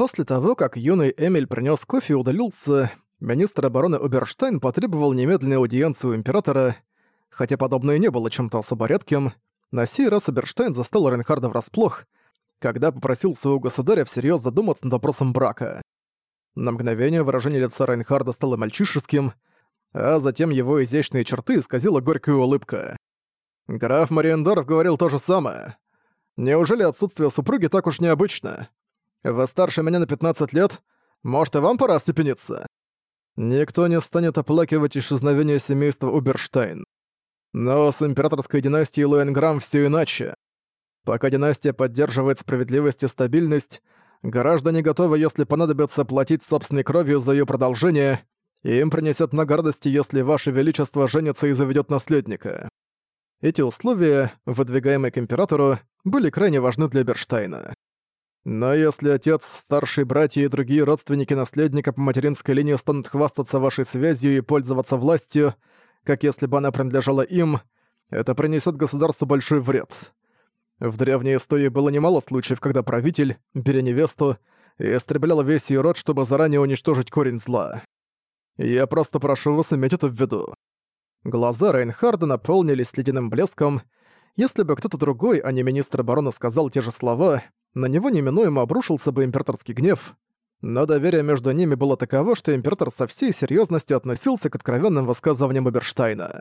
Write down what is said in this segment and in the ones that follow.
После того, как юный Эмиль принес кофе и удалился, министр обороны Оберштайн потребовал немедленной аудиенции у императора, хотя подобное не было чем-то особо редким, на сей раз Оберштайн застал Рейнхарда врасплох, когда попросил своего государя всерьез задуматься над вопросом брака. На мгновение выражение лица Рейнхарда стало мальчишеским, а затем его изящные черты исказила горькая улыбка. Граф Мариендорф говорил то же самое. Неужели отсутствие супруги так уж необычно? Вы старше меня на 15 лет, может и вам пора остепениться? Никто не станет оплакивать исчезновение семейства Уберштайн. Но с императорской династией Луэнграм все иначе. Пока династия поддерживает справедливость и стабильность, граждане готовы, если понадобится, платить собственной кровью за ее продолжение, и им принесет много радости, если Ваше Величество женится и заведет наследника. Эти условия, выдвигаемые к императору, были крайне важны для Берштейна. Но если отец, старшие братья и другие родственники наследника по материнской линии станут хвастаться вашей связью и пользоваться властью, как если бы она принадлежала им, это принесет государству большой вред. В древней истории было немало случаев, когда правитель, беря невесту, истреблял весь ее род, чтобы заранее уничтожить корень зла. Я просто прошу вас иметь это в виду. Глаза Рейнхарда наполнились ледяным блеском. Если бы кто-то другой, а не министр обороны, сказал те же слова, на него неминуемо обрушился бы императорский гнев, но доверие между ними было таково, что император со всей серьезностью относился к откровенным высказываниям Эберштайна.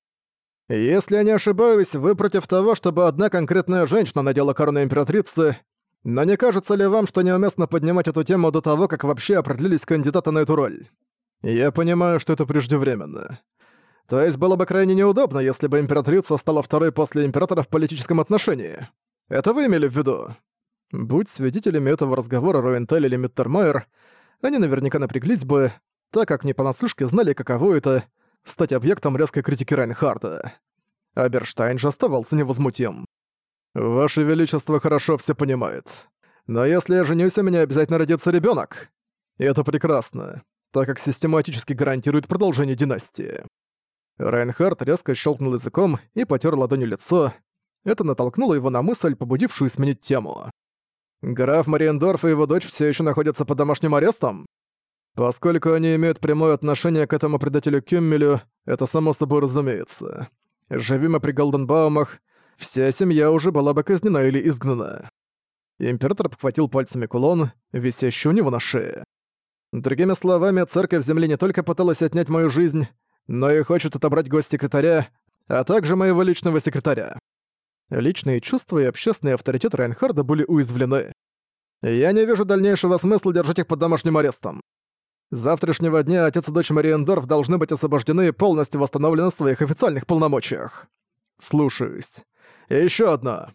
«Если я не ошибаюсь, вы против того, чтобы одна конкретная женщина надела корону императрицы, но не кажется ли вам, что неуместно поднимать эту тему до того, как вообще определились кандидаты на эту роль? Я понимаю, что это преждевременно. То есть было бы крайне неудобно, если бы императрица стала второй после императора в политическом отношении. Это вы имели в виду? Будь свидетелями этого разговора Роенталь или Миттермайер, они наверняка напряглись бы, так как не понаслышке знали, каково это — стать объектом резкой критики Райнхарда. Аберштайн же оставался невозмутим. «Ваше Величество хорошо все понимает. Но если я женюсь, у меня обязательно родится ребенок. И это прекрасно, так как систематически гарантирует продолжение династии». Райнхард резко щелкнул языком и потер ладонью лицо. Это натолкнуло его на мысль, побудившую сменить тему. Граф Мариендорф и его дочь все еще находятся под домашним арестом? Поскольку они имеют прямое отношение к этому предателю Кюммелю, это само собой разумеется. Живи мы при Голденбаумах, вся семья уже была бы казнена или изгнана. Император похватил пальцами кулон, висящий у него на шее. Другими словами, церковь земли не только пыталась отнять мою жизнь, но и хочет отобрать гость-секретаря, а также моего личного секретаря. Личные чувства и общественный авторитет Райнхарда были уязвлены. «Я не вижу дальнейшего смысла держать их под домашним арестом. С завтрашнего дня отец и дочь Мариендорф должны быть освобождены и полностью восстановлены в своих официальных полномочиях. Слушаюсь. И ещё одно.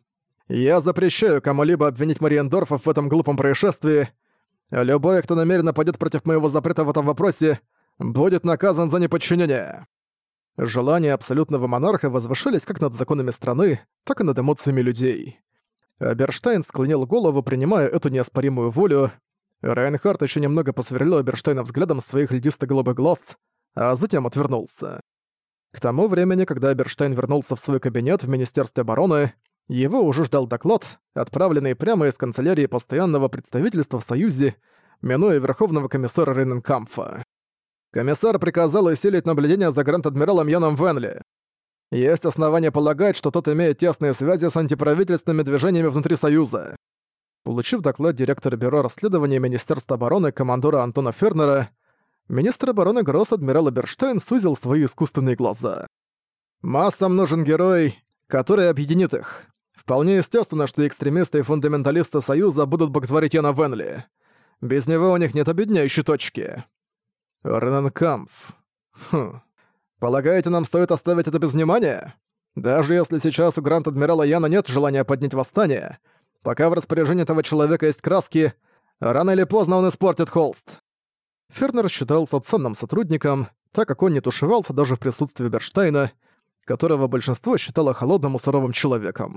Я запрещаю кому-либо обвинить Мариендорфов в этом глупом происшествии. Любой, кто намеренно пойдет против моего запрета в этом вопросе, будет наказан за неподчинение. Желания абсолютного монарха возвышались как над законами страны, так и над эмоциями людей. Берштайн склонил голову, принимая эту неоспоримую волю. Райнхард еще немного посверлил Берштейна взглядом своих льдисто-голубых глаз, а затем отвернулся. К тому времени, когда Берштейн вернулся в свой кабинет в Министерстве обороны, его уже ждал доклад, отправленный прямо из канцелярии постоянного представительства в Союзе, минуя Верховного комиссара Рейненкамфа. Комиссар приказал усилить наблюдение за Гранд-Адмиралом Яном Венли. Есть основания полагать, что тот имеет тесные связи с антиправительственными движениями внутри Союза. Получив доклад директора Бюро расследования Министерства обороны командора Антона Фернера, министр обороны Гросс адмирал Берштейн сузил свои искусственные глаза. «Массам нужен герой, который объединит их. Вполне естественно, что экстремисты и фундаменталисты Союза будут боготворить Яна Венли. Без него у них нет объединяющей точки. Ренанкамф. Хм. Полагаете, нам стоит оставить это без внимания? Даже если сейчас у Гранд-Адмирала Яна нет желания поднять восстание, пока в распоряжении этого человека есть краски, рано или поздно он испортит холст. Фернер считался ценным сотрудником, так как он не тушевался даже в присутствии Берштейна, которого большинство считало холодным и суровым человеком.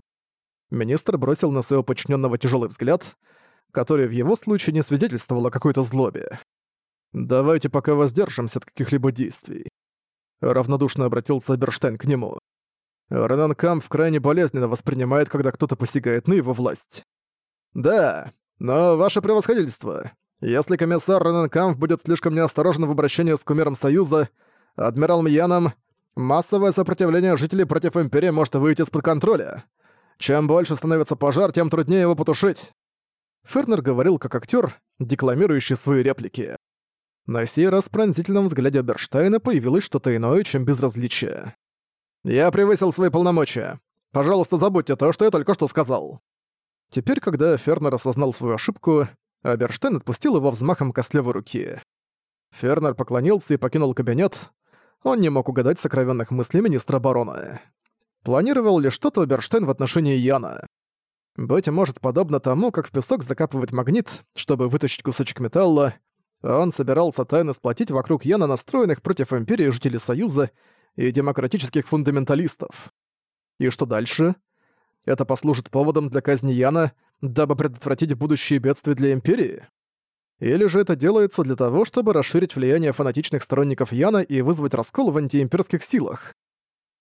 Министр бросил на своего подчиненного тяжелый взгляд, который в его случае не свидетельствовал о какой-то злобе. «Давайте пока воздержимся от каких-либо действий». Равнодушно обратился Берштейн к нему. Ренан Кампф крайне болезненно воспринимает, когда кто-то посягает на его власть. «Да, но ваше превосходительство, Если комиссар Рененкамп будет слишком неосторожен в обращении с кумиром Союза, адмиралом Яном, массовое сопротивление жителей против Империи может выйти из-под контроля. Чем больше становится пожар, тем труднее его потушить. Фернер говорил как актер, декламирующий свои реплики. На сей раз в пронзительном взгляде Берштейна появилось что-то иное, чем безразличие. «Я превысил свои полномочия. Пожалуйста, забудьте то, что я только что сказал». Теперь, когда Фернер осознал свою ошибку, Аберштейн отпустил его взмахом костлявой руки. Фернер поклонился и покинул кабинет. Он не мог угадать сокровенных мыслей министра обороны. Планировал ли что-то Берштейн в отношении Яна? Быть может, подобно тому, как в песок закапывать магнит, чтобы вытащить кусочек металла, он собирался тайно сплотить вокруг Яна настроенных против Империи жителей Союза и демократических фундаменталистов. И что дальше? Это послужит поводом для казни Яна, дабы предотвратить будущие бедствия для Империи? Или же это делается для того, чтобы расширить влияние фанатичных сторонников Яна и вызвать раскол в антиимперских силах?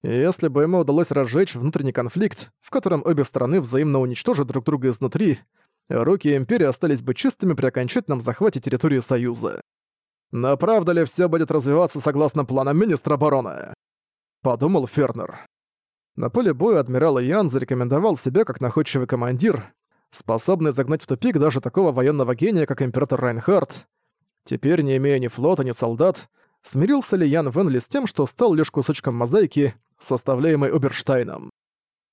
Если бы ему удалось разжечь внутренний конфликт, в котором обе стороны взаимно уничтожат друг друга изнутри, руки Империи остались бы чистыми при окончательном захвате территории Союза. Но правда ли все будет развиваться согласно планам министра обороны? Подумал Фернер. На поле боя адмирал Ян зарекомендовал себя как находчивый командир, способный загнать в тупик даже такого военного гения, как император Райнхард. Теперь, не имея ни флота, ни солдат, смирился ли Ян Венли с тем, что стал лишь кусочком мозаики, составляемой Уберштайном?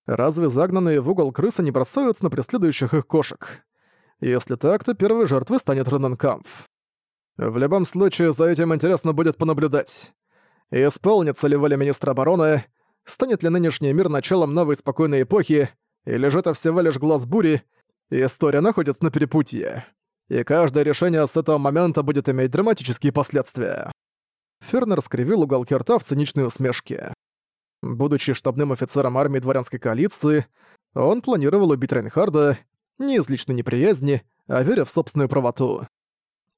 Разве загнанные в угол крысы не бросаются на преследующих их кошек? Если так, то первой жертвой станет Рененкампф. В любом случае, за этим интересно будет понаблюдать. Исполнится ли воля министра обороны, станет ли нынешний мир началом новой спокойной эпохи, или же это всего лишь глаз бури, история находится на перепутье. И каждое решение с этого момента будет иметь драматические последствия. Фернер скривил уголки рта в циничной усмешке. Будучи штабным офицером армии дворянской коалиции, он планировал убить Рейнхарда не из личной неприязни, а веря в собственную правоту.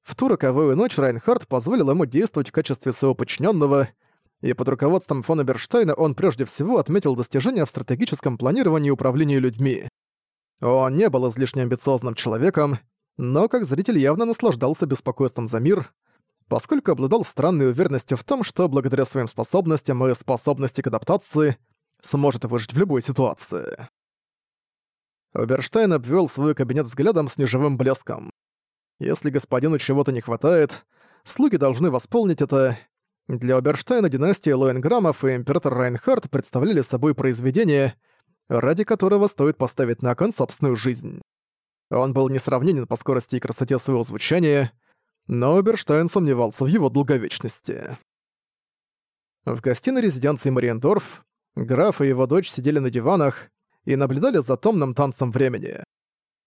В ту роковую ночь Райнхард позволил ему действовать в качестве своего подчиненного, и под руководством фон Эберштейна он прежде всего отметил достижения в стратегическом планировании и управлении людьми. Он не был излишне амбициозным человеком, но как зритель явно наслаждался беспокойством за мир, поскольку обладал странной уверенностью в том, что благодаря своим способностям и способности к адаптации сможет выжить в любой ситуации. Оберштайн обвел свой кабинет взглядом с неживым блеском. Если господину чего-то не хватает, слуги должны восполнить это. Для Оберштайна династия Лоенграммов и император Райнхард представляли собой произведение, ради которого стоит поставить на кон собственную жизнь. Он был несравненен по скорости и красоте своего звучания — но Оберштайн сомневался в его долговечности. В гостиной резиденции Мариендорф граф и его дочь сидели на диванах и наблюдали за томным танцем времени.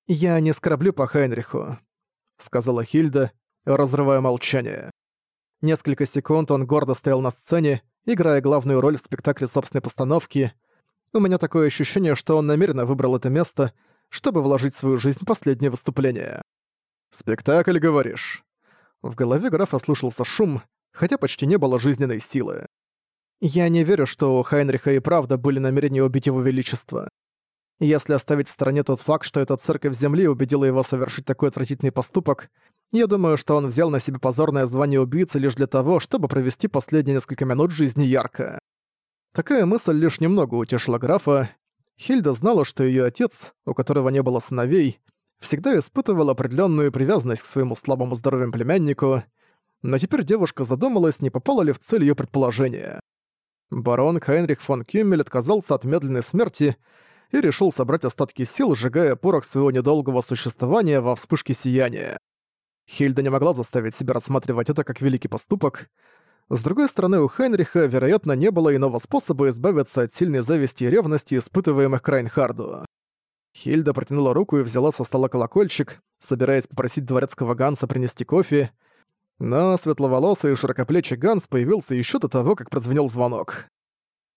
«Я не скорблю по Хайнриху», — сказала Хильда, разрывая молчание. Несколько секунд он гордо стоял на сцене, играя главную роль в спектакле собственной постановки. У меня такое ощущение, что он намеренно выбрал это место, чтобы вложить в свою жизнь в последнее выступление. «Спектакль, говоришь?» В голове графа слышался шум, хотя почти не было жизненной силы. Я не верю, что у Хайнриха и правда были намерения убить его величество. Если оставить в стороне тот факт, что эта церковь земли убедила его совершить такой отвратительный поступок, я думаю, что он взял на себя позорное звание убийцы лишь для того, чтобы провести последние несколько минут жизни ярко. Такая мысль лишь немного утешила графа. Хильда знала, что ее отец, у которого не было сыновей, всегда испытывал определенную привязанность к своему слабому здоровью племяннику, но теперь девушка задумалась, не попала ли в цель ее предположения. Барон Хайнрих фон Кюммель отказался от медленной смерти и решил собрать остатки сил, сжигая порох своего недолгого существования во вспышке сияния. Хильда не могла заставить себя рассматривать это как великий поступок. С другой стороны, у Хайнриха, вероятно, не было иного способа избавиться от сильной зависти и ревности, испытываемых к Райнхарду. Хильда протянула руку и взяла со стола колокольчик, собираясь попросить дворецкого Ганса принести кофе, но светловолосый и широкоплечий Ганс появился еще до того, как прозвенел звонок.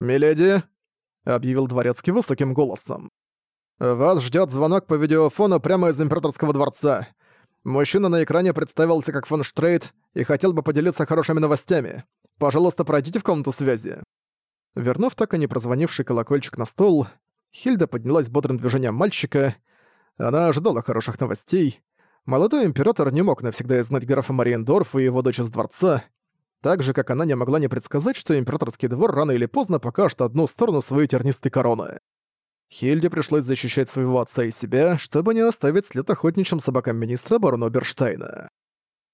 «Миледи», — объявил дворецкий высоким голосом, — «вас ждет звонок по видеофону прямо из императорского дворца. Мужчина на экране представился как фон Штрейт и хотел бы поделиться хорошими новостями. Пожалуйста, пройдите в комнату связи». Вернув так и не прозвонивший колокольчик на стол, Хильда поднялась бодрым движением мальчика. Она ожидала хороших новостей. Молодой император не мог навсегда изгнать графа Мариендорфа и его дочь из дворца, так же, как она не могла не предсказать, что императорский двор рано или поздно покажет одну сторону своей тернистой короны. Хильде пришлось защищать своего отца и себя, чтобы не оставить след охотничьим собакам министра барона Берштейна.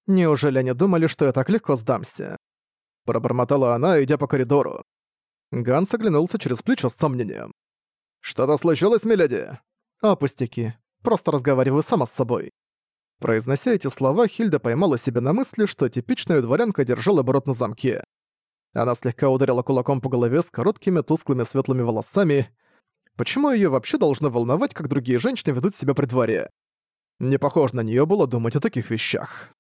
«Неужели они думали, что я так легко сдамся?» Пробормотала она, идя по коридору. Ганс оглянулся через плечо с сомнением. «Что-то случилось, миледи?» «О, пустяки. Просто разговариваю сама с собой». Произнося эти слова, Хильда поймала себя на мысли, что типичная дворянка держала оборот на замке. Она слегка ударила кулаком по голове с короткими тусклыми светлыми волосами. Почему её вообще должно волновать, как другие женщины ведут себя при дворе? Не похоже на неё было думать о таких вещах.